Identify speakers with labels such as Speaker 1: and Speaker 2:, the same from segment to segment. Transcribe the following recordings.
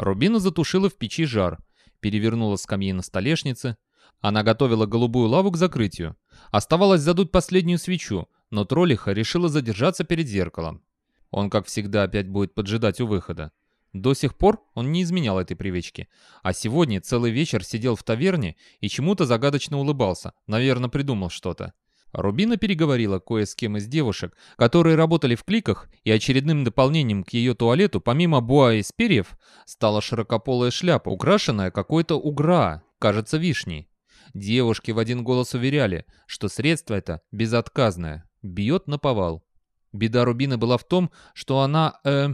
Speaker 1: Рубина затушила в печи жар, перевернула скамьи на столешнице. Она готовила голубую лаву к закрытию. Оставалось задуть последнюю свечу, но троллиха решила задержаться перед зеркалом. Он, как всегда, опять будет поджидать у выхода. До сих пор он не изменял этой привычки, а сегодня целый вечер сидел в таверне и чему-то загадочно улыбался, наверное, придумал что-то. Рубина переговорила кое с кем из девушек, которые работали в кликах, и очередным дополнением к ее туалету, помимо буа из перьев, стала широкополая шляпа, украшенная какой-то угра, кажется, вишней. Девушки в один голос уверяли, что средство это безотказное, бьет на повал. Беда Рубины была в том, что она, э,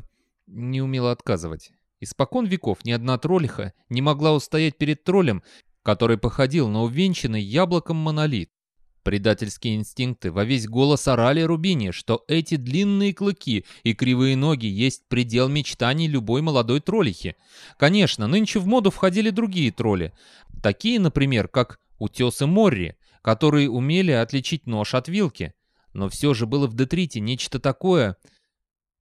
Speaker 1: не умела отказывать. Испокон веков ни одна троллиха не могла устоять перед троллем, который походил на увенчанный яблоком монолит. Предательские инстинкты во весь голос орали Рубине, что эти длинные клыки и кривые ноги есть предел мечтаний любой молодой троллихи. Конечно, нынче в моду входили другие тролли, такие, например, как утесы Морри, которые умели отличить нож от вилки. Но все же было в детрите нечто такое,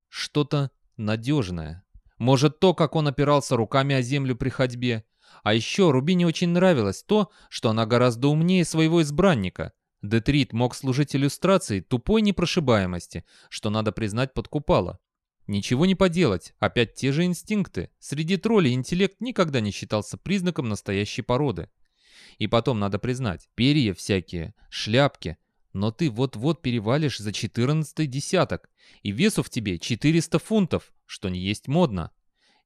Speaker 1: что-то надежное. Может, то, как он опирался руками о землю при ходьбе. А еще Рубине очень нравилось то, что она гораздо умнее своего избранника — Детрит мог служить иллюстрацией тупой непрошибаемости, что, надо признать, подкупало. Ничего не поделать, опять те же инстинкты. Среди троллей интеллект никогда не считался признаком настоящей породы. И потом, надо признать, перья всякие, шляпки. Но ты вот-вот перевалишь за четырнадцатый десяток, и весу в тебе 400 фунтов, что не есть модно.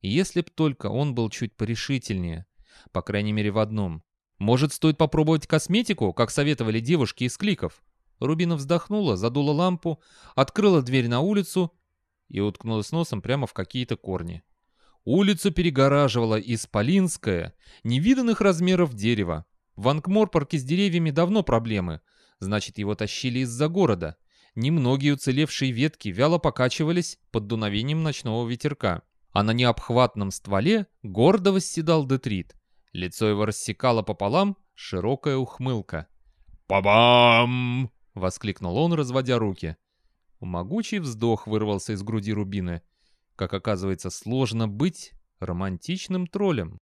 Speaker 1: Если б только он был чуть порешительнее, по крайней мере в одном. Может, стоит попробовать косметику, как советовали девушки из кликов? Рубина вздохнула, задула лампу, открыла дверь на улицу и уткнулась носом прямо в какие-то корни. Улицу перегораживала исполинское, невиданных размеров дерево. В Ангморпорке с деревьями давно проблемы, значит, его тащили из-за города. Немногие уцелевшие ветки вяло покачивались под дуновением ночного ветерка, а на необхватном стволе гордо восседал детрит. Лицо его рассекало пополам широкая ухмылка.
Speaker 2: «Па-бам!»
Speaker 1: — воскликнул он, разводя руки. Могучий вздох вырвался из груди Рубины. Как оказывается, сложно быть романтичным троллем.